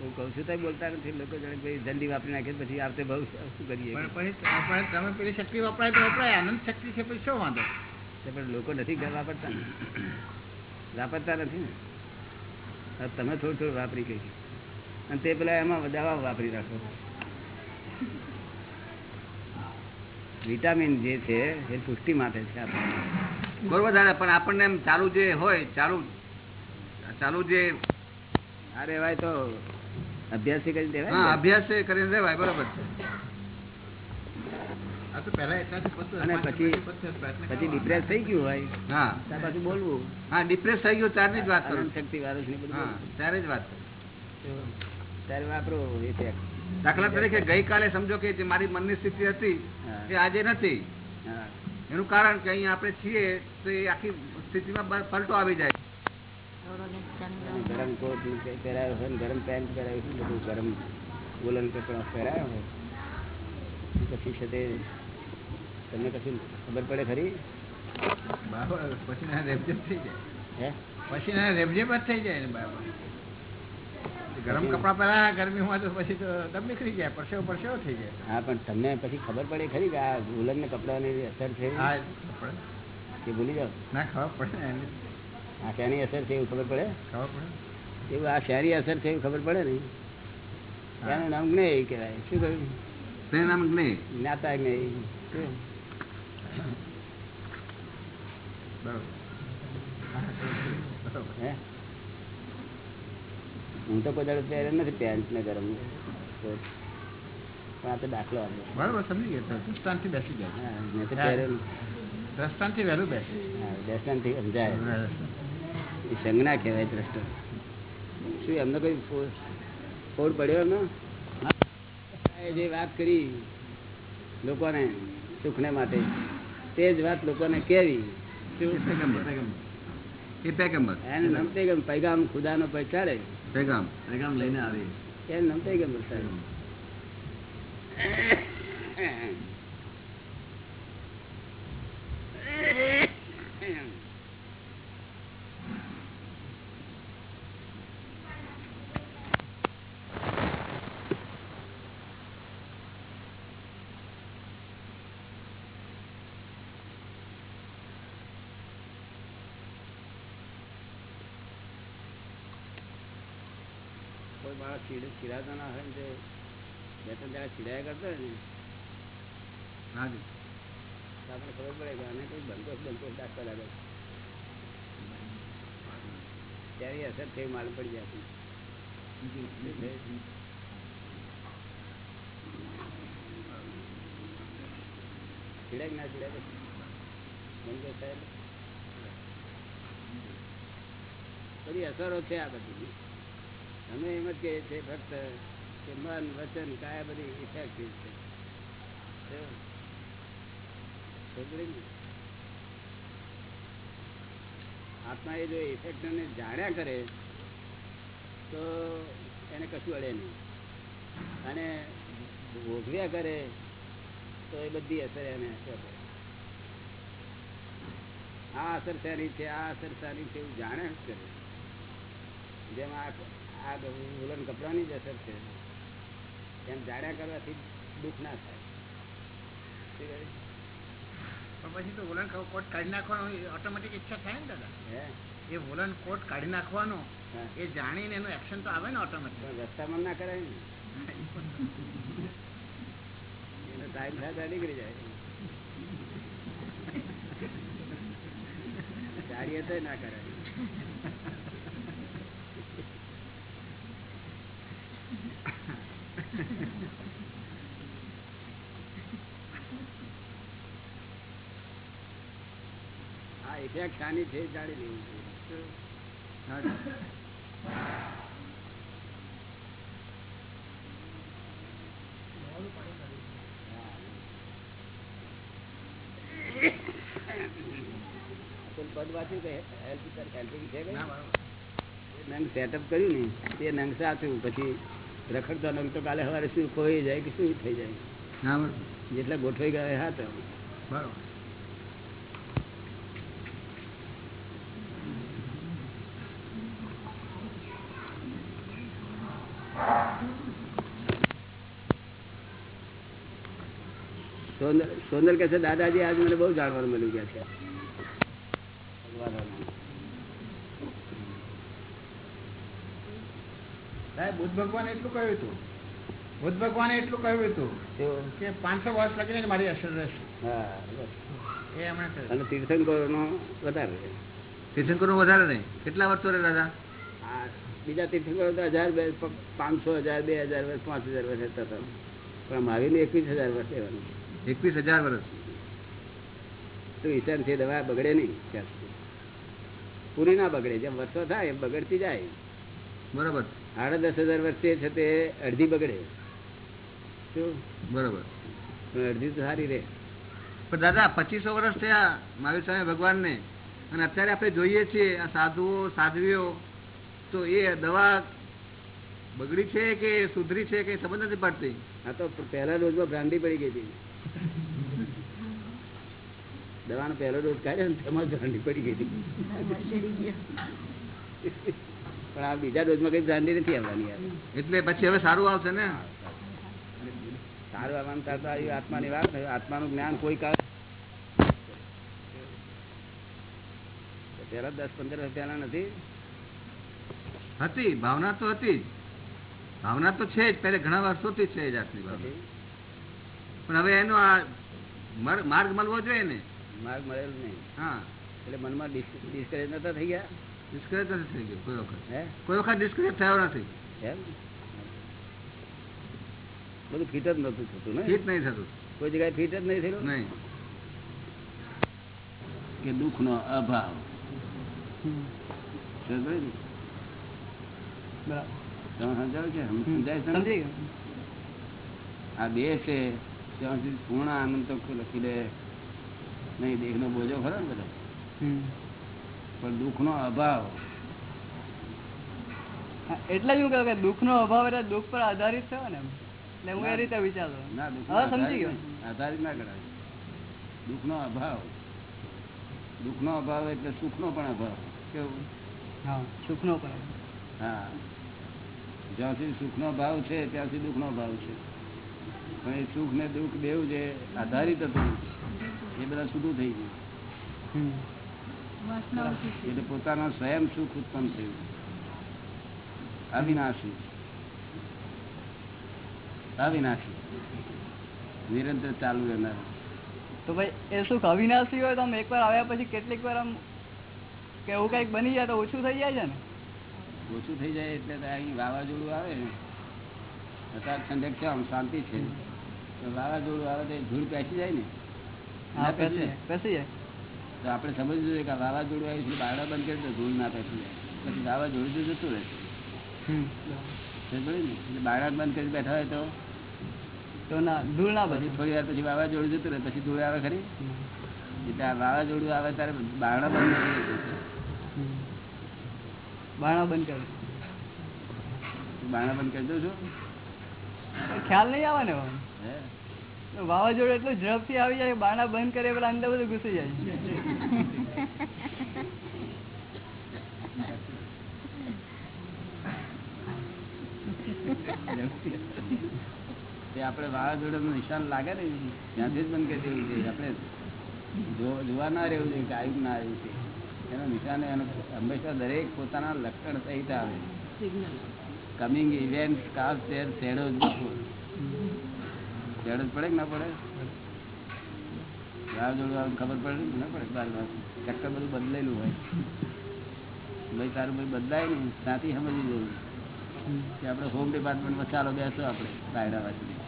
હું કહું છું તો બોલતા નથી લોકો જાણે ભાઈ જલ્દી વાપરી નાખે પછી આવતે બહુ શું કરીએ પણ પછી તમે પેલી શક્તિ વપરાય તો વપરાય આનંદ શક્તિ છે પછી શું વાંધો? તો પણ લોકો નથી ઘર વાપરતા. વાપરતા નથી ને. તમે થોડું થોડું વાપરી ગઈ અને તે પેલા એમાં દવા વાપરી રાખો. વિટામિન જે છે એ પુષ્ટિ માટે છે આપણને. બરોબર દાદા પણ આપણને એમ ચાલુ જે હોય ચાલુ ચાલુ જે આ રેવાય તો અભ્યાસ કરી દેવાય હા અભ્યાસ કરીને રેવાય બરોબર છે. આ તો પહેલા એટલાથી પતું અને પછી મિનિટથી પતું પ્રયત્ન પછી ડિપ્રેસ થઈ ગયું હોય. હા. ત્યાર પાછું બોલવું. હા ડિપ્રેસ થઈ ગયું ત્યારની જ વાત કરું શક્તિ વાળું છે બધું ત્યારે જ વાત કરું ત્યારે વાપરો એ દાખલા તરીકે ગઈકાલે સમજો કે જે મારી મનની સ્થિતિ હતી. એ આજે નથી. એનું કારણ કે અહીંયા આપણે છીએ તો એ આખી સ્થિતિમાં પલટો આવી જાય ગરમ કોટ પહેરાયો હોય ગરમ પેન્ટ પહેરાયું છે બધું ગરમ વોલન કપડા પહેરાયો હોય? પછી છે તે તમને કશું ખબર પડે ખરી? પછી ના રેબજેબ થઈ જાય. પછી ના રેબજેબ જ થઈ જાય ને બરાબર ગરમ કપડા ગરમીમાં તો પછી તો દમ નીકળી જાય પરસેવો પરસેવો થઈ જાય. હા પણ તમને પછી ખબર પડે ખરી કે આ વોલન ને કપડાની અસર છે હા કે ભૂલી જાઓ. ના ખબર પડે આ શેની અસર છે એવું ખબર પડે? એવું આ શેરી અસર છે એવું ખબર પડે ને? એનું નામ જ્ઞેય કહેવાય. શું કહ્યું? નામ જ્ઞેય. જ્ઞાતા જ્ઞેય. હા, તો કોઈ પહેરે નથી પેન્ટ ને ગરમ. પણ આ તો દાખલો બરાબર બરોબર સમજી ગયા. દસ્તાનથી બેસી જાય. દસ્તાનથી વહેલું બેસે. હા થી સમજાય. એ સંજ્ઞા કહેવાય દ્રષ્ટ. શું એમને કોઈ ફોડ પડ્યો એમનો? એ જે વાત કરી લોકોને સુખને માટે તે જ વાત લોકોને કેવી? શું એ પેગમ્બર એને નમતે ગમ પૈગામ ખુદાનો પૈસાડે પેગામ. પેગામ લઈને આવી. એને નમતે ગમ સાહેબ. ચીડાતો ના હોય ને બે ત્રણ જણા ચીડાયા કરતો ને આપણે ખબર પડે કે આને કોઈ બંકોસ બંકોસ દાખવા લાગે ત્યારે અસર થઈ માલ પડી જાય કે ના પછી? બંકોસ થાય. બધી અસરો છે આ બધી. અમે એમ જ કહીએ છીએ ફક્ત કે મન, વચન, કાયા બધી ઇફેક્ટિવ છે? આત્મા એ જો ઇફેક્ટ ને જાણ્યા કરે, તો એને કશું અડે નહીં અને ભોગવ્યા કરે, તો એ બધી અસર એને અસર કરે. આ અસર સારી છે, આ અસર સારી છે એવું જાણે જ કરે જેમાં આ આ ઉલન કપડાની જ અસર છે. એમ જાણ્યા કરવાથી દુઃખ ના થાય. પછી તો વોલન કોટ કાઢી નાખવાનો ઓટોમેટિક ઈચ્છા થાય ને દાદા? એ વોલન કોટ કાઢી નાખવાનો એ જાણીને એનું એક્શન તો આવે ને ઓટોમેટિક રસ્તામાં ના કરાય ને. એનો ટાઈમ થાય ત્યાં નીકળી જાય. ગાડીએ તો ના કરાય. ઇફેક્ટ શાની છે એ જાણી લેવું છે. સેટઅપ કર્યું ને તે નંગ સાચું પછી રખડતો નંગ તો કાલે સવારે શું ખોઈ જાય કે શું થઈ જાય. હા જેટલા ગોઠવાઈ ગયા હતા તો બરાબર. સોનલ સોનલ કહે છે દાદાજી આજ મને બહુ જાણવાનું મળ્યું ગયા છે. સાહેબ બુદ્ધ ભગવાને એટલું કહ્યું હતું. બુદ્ધ ભગવાને એટલું કહ્યું હતું કે પાંચસો વર્ષ લગીને મારી અસર રહેશે. હા બસ. એ હમણાં કહ્યું. અને તીર્થંકરોનો વધારે છે. તીર્થંકરનું વધારે નહીં. કેટલા વર્ષો રે દાદા? આ બીજા તીર્થંકરો તો હજાર બે પાંચસો હજાર બે હજાર વર્ષ પાંચ હજાર વર્ષ હતા. પણ મહાવીરને એકવીસ હજાર વર્ષ રહેવાનું એકવીસ હજાર વર્ષ તો ઈશાન છે દવા બગડે નહીં પૂરી ના બગડે જેમ વર્ષો થાય બગડતી જાય. બરાબર. સાડા દસ હજાર વર્ષે છે તે અડધી બગડે. શું? બરાબર. અડધી તો સારી રહે પણ દાદા પચીસો વર્ષ થયા મહાવીર સ્વામી ભગવાનને અને અત્યારે આપણે જોઈએ છીએ આ સાધુઓ સાધ્વીઓ તો એ દવા બગડી છે કે સુધરી છે કે સમજ નથી પડતી? આ તો પહેલા રોજમાં ભ્રાંતિ પડી ગઈ હતી. દવાનો પહેલો ડોઝ કાઢ્યો ને તેમાં ભ્રાંતિ પડી ગઈ. હતી પણ આ બીજા ડોઝમાં કઈ ભ્રાંતિ નથી આવવાની એટલે પછી હવે સારું આવશે ને? સારું આવવાનું થતું આત્માની વાત આત્માનું જ્ઞાન કોઈ કાળ પેલા દસ પંદર પહેલા નથી. હતી ભાવના તો હતી જ. ભાવના તો છે જ પહેલે ઘણા વર્ષોથી છે જ આટલી ભાવના પણ હવે એનો આ માર્ગ માર્ગ મળવો જોઈએ ને? માર્ગ મળેલો નહીં. હા. એટલે મનમાં ડિસ્કરેજ નતા થઈ ગયા. ડિસ્કરેજ નથી થઈ ગયું કોઈ વખત. હે? કોઈ વખત ડિસ્કરેજ થયો નથી. એમ? બધું ફિટ જ નતું થતું ને ફિટ નહીં થતું. કોઈ જગ્યાએ ફિટ જ નહીં થયેલું નહીં. કે દુઃખનો અભાવ. સમજાય? છે સમજાય? આ દેશ છે ત્યાં સુધી પૂર્ણ આનંદ તો લખી દે. નહીં દેહનો બોજો ખરો ને બધો. પણ દુઃખનો અભાવ. એટલે જ હું કહું કે દુઃખ નો અભાવ એટલે દુઃખ પર આધારિત થયો ને એટલે હું એ રીતે વિચારતો ના સમજી ગયો. આધારિત ના કરાય. દુઃખનો અભાવ. દુઃખનો અભાવ એટલે સુખનો પણ અભાવ. કેવું? હા સુખ નો પણ હા. જ્યાં સુધી સુખનો ભાવ છે ત્યાં સુધી દુઃખનો ભાવ છે. પણ એ સુખ ને દુઃખ દેવું જે આધારિત હતું. એ બધા છૂટું થઈ ગયું. એટલે પોતાના સ્વયં સુખ ઉત્પન્ન થયું. અવિનાશી. અવિનાશી. નિરંતર ચાલુ રહેનાર. તો ભાઈ એ સુખ અવિનાશી હોય તો આમ એકવાર આવ્યા પછી કેટલીક વાર આમ કે એવું કંઈક બની જાય તો ઓછું થઈ જાય છે ને? ઓછું થઈ જાય એટલે અહીં વાવાઝોડું આવે ને. અત્યારે ઠંડક છે આમ શાંતિ છે. તો વાવાઝોડું આવે તો ધૂળ પેસી જાય ને. પેસી જાય. તો આપણે સમજવું જોઈએ કે વાવાઝોડું આવ્યું છે બારડા બંધ કરી દો ધૂળ ના પેસી જાય. પછી વાવાઝોડું તો જતું રહેશે હમ. એટલે બારડા બંધ કરી બેઠા હોય તો? તો ના ધૂળ ના પછી થોડી વાર પછી વાવાઝોડું જતું રહે પછી ધૂળ આવે ખરી? એટલે આ વાવાઝોડું આવે ત્યારે બારણા બંધ કરી દે. બારણા બંધ કરે બારણા બંધ કરી દઉં છું? ખ્યાલ નહીં આવે ને. વાવાઝોડું એટલું ઝડપથી આવી જાય બાણા બંધ કરે પેલા અંદર બધું ઘૂસી જાય. આપણે વાવાઝોડા નું નિશાન લાગે ને ત્યાંથી જ બંધ કરી દેવું છે આપણે જો- જોવા ના રહેવું જોઈએ કે આવ્યું ના આવ્યું છે એનું નિશાન એનું હંમેશા દરેક પોતાના લક્ષણ સહિત આવે. કમિંગ ઇવેન્ટ કાલ શેર શેડો જ શેડો પડે કે ના પડે? વાવાઝોડું જોડવાનું ખબર પડે કે ના પડે બાર ચક્કર બધું બદલેલું હોય. ભાઈ તારું ભાઈ બદલાય ને ત્યાંથી સમજી જવું કે આપણે હોમ ડિપાર્ટમેન્ટમાં ચાલો બેસો આપણે વાંચી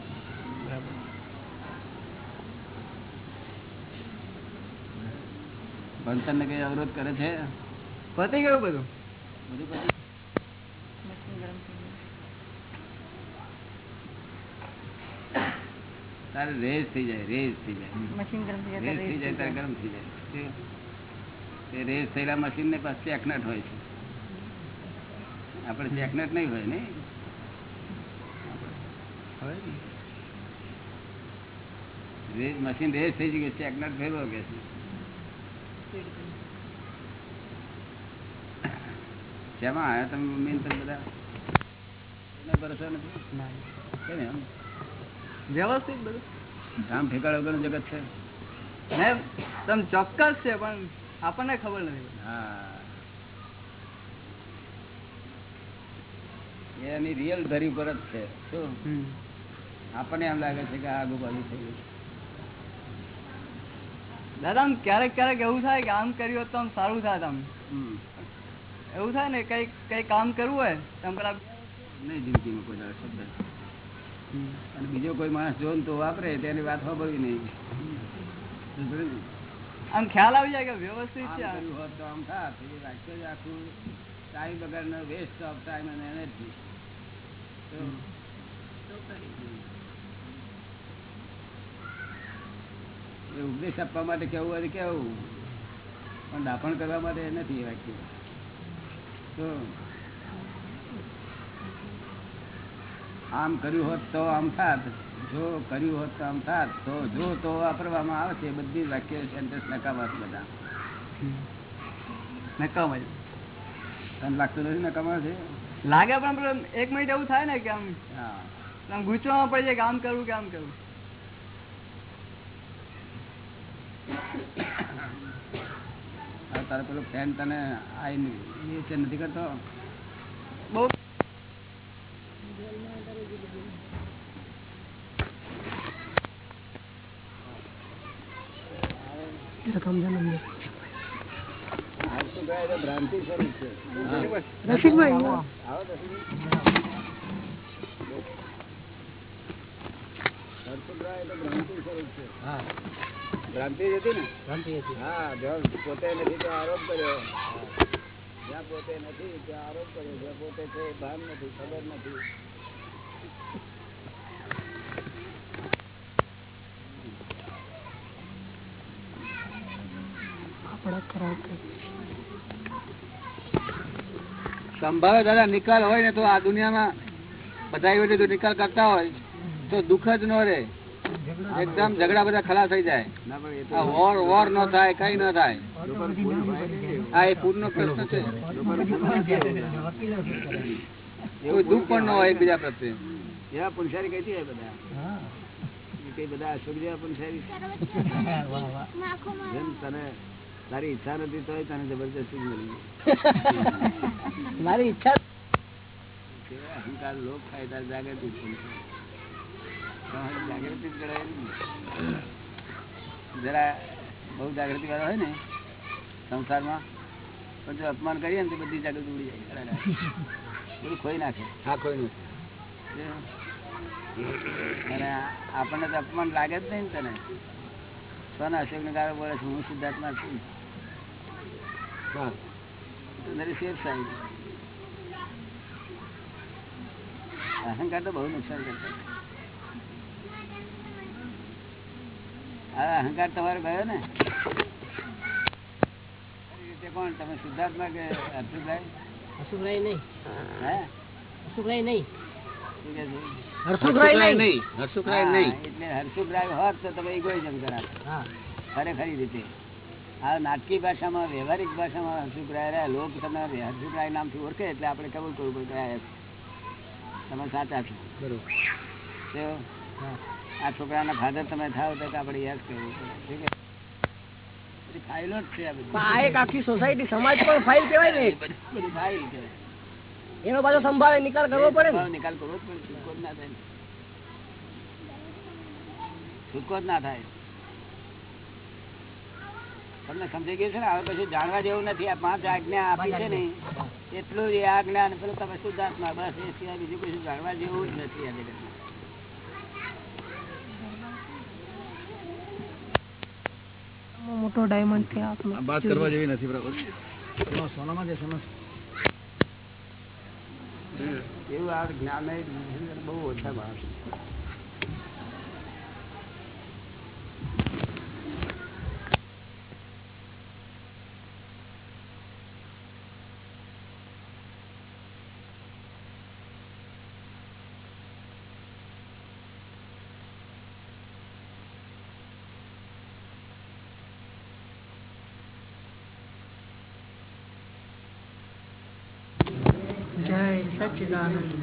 ભણતર ને કઈ અવરોધ કરે છે? પતી ગયું બધું. બધું પછી મશીન ગરમ થઈ ગયું. તારે રેજ થઈ જાય રેજ થઈ જાય. મશીન ગરમ થઈ રેજ થઈ જાય તારે ગરમ થઈ જાય. રેજ થયેલા મશીન ને પાછું ચેકનટ હોય છે. આપણે ચેકનટ નહીં હોય ને? રેજ મશીન રેજ થઈ ગયું ચેકનટ ફેરવો કે છે. શેમાં આવ્યા તમે મમ્મી તમે બધા? ભરોસો નથી કેમ એમ? વ્યવસ્થિત બધું. કામ ઠેકાણ વગરનું જગત છે. ને તમે ચોક્કસ છે પણ આપણને ખબર નથી. હા. એની રિયલ ધરી પર જ છે શું? આપણને એમ લાગે છે કે આ આગુ બાજુ થઈ ગયું દાદા આમ ક્યારેક ક્યારેક એવું થાય કે આમ કર્યું હોત તો આમ સારું થાય આમ. એવું થાય ને કઈ કઈ કામ કરવું હોય તો આમ પેલા નહીં જિંદગીમાં કોઈ શબ્દ અને બીજો કોઈ માણસ જો તો વાપરે તેની વાત સાંભળવી નહીં. આમ ખ્યાલ આવી જાય કે વ્યવસ્થિત છે હોત તો આમ થાત. એ વાક્ય જ આખું ટાઈમ બગાડનો વેસ્ટ ઓફ ટાઈમ અને એનર્જી એ ઉપદેશ આપવા માટે કેવું હોય કેવું. પણ દાપણ કરવા માટે નથી એ વાક્ય તો આમ કર્યું હોત તો આમ થાત જો કર્યું હોત તો આમ થાત તો જો તો વાપરવામાં આવે છે બધી વાક્ય સેન્ટેન્સ નકામા છે બધા. નકામ જ તને લાગતું નથી નકામા છે? લાગે પણ એક મિનિટ એવું થાય ને કે આમ આમ ગૂંચવામાં પડી જાય કે આમ કરવું કે આમ કરવું. તારે પેલો ફેન તને આઈ એ નથી કરતો? બહુ કહે છે? ભ્રાંતિ સ્વરૂપ છે આવો, ભ્રાંતિ. ભ્રાંતિ હતી ને? હા જ્યાં પોતે નથી ત્યાં આરોપ કર્યો. જ્યાં પોતે નથી ત્યાં આરોપ કર્યો. જ્યાં પોતે છે ભાન નથી ખબર નથી. સંભાવે દાદા નિકાલ હોય ને તો આ દુનિયામાં બધા એવી રીતે નિકાલ કરતા હોય તો દુઃખ જ ન રહે. એકદમ ઝઘડા બધા ખલાસ થઈ જાય. આ વોર વોર ન થાય કઈ ન થાય. આ એ પૂર્ણ પ્રશ્ન છે. એવું? દુઃખ પણ ન હોય એકબીજા પ્રત્યે. એવા પુનસારી કઈ થી બધા? કઈ બધા અશોક જેવા પુનસારી તને તારી ઈચ્છા નથી તો તને જબરજસ્તી મળી મારી ઈચ્છા અહંકાર લોક થાય તારે જાગૃતિ જાગૃતિ જ કરાય. જરા બહુ જાગૃતિ વાળા હોય ને સંસારમાં પણ જો અપમાન કરીએ ને તો બધી જાગૃતિ ઉડી જાય. બધું ખોઈ નાખે. હા ખોઈ નાખે. અને આપણને તો અપમાન લાગે જ નહીં ને તને. સોના અશોક ને ગાળો બોલે છે હું સિદ્ધાર્થમાં છું. તો તારી સેફ સાઈડ અહંકાર તો બહુ નુકસાન કરતા આ અહંકાર તમારો ગયો ને કઈ રીતે કોણ તમે સિદ્ધાર્થમાં કે હર્ષુભાઈ હર્ષુભાઈ નહીં હે હર્ષુભાઈ નહીં શું કે છે? હર્ષુભાઈ નહીં હા, એટલે હર્ષુભાઈ હોત તો તમે ઇગોઇઝમ કરાત હા ખરેખરી રીતે આ નાટકી ભાષામાં વ્યવહારિક ભાષામાં હર્ષુભાઈ રહ્યા. લોક તમે હર્ષુભાઈ નામથી ઓળખે એટલે આપણે કબૂલ કરવું પડે કે તમે સાચા છો. બરોબર. આ છોકરાના ફાધર તમે થાવ તો આપણે યાદ કરવું પડે. ઠીક છે? ફાઇલો જ છે આ એક આખી સોસાયટી સમાજ પણ ફાઇલ કહેવાય ને બધી બધી ફાઇલ એનો પાછો સંભાળે નિકાલ કરવો પડે ને. નિકાલ કરવો જ પડે. છૂટકો જ ના થાય. છૂટકો જ ના થાય. તમને સમજાઈ ગયું છે ને? હવે પછી જાણવા જેવું નથી. આ પાંચ આજ્ઞા આપી છે ને એટલું જ એ આજ્ઞા અને પેલું તમે શુદ્ધાત્મા બસ એ સિવાય બીજું કશું જાણવા જેવું જ નથી આ જગતમાં. મોટો ડાયમંડ છે આપનો વાત કરવા જેવી નથી બરાબર? સોનામાં એવું આ જ્ઞાન બહુ ઓછા માણસ જય સચિદાનંદ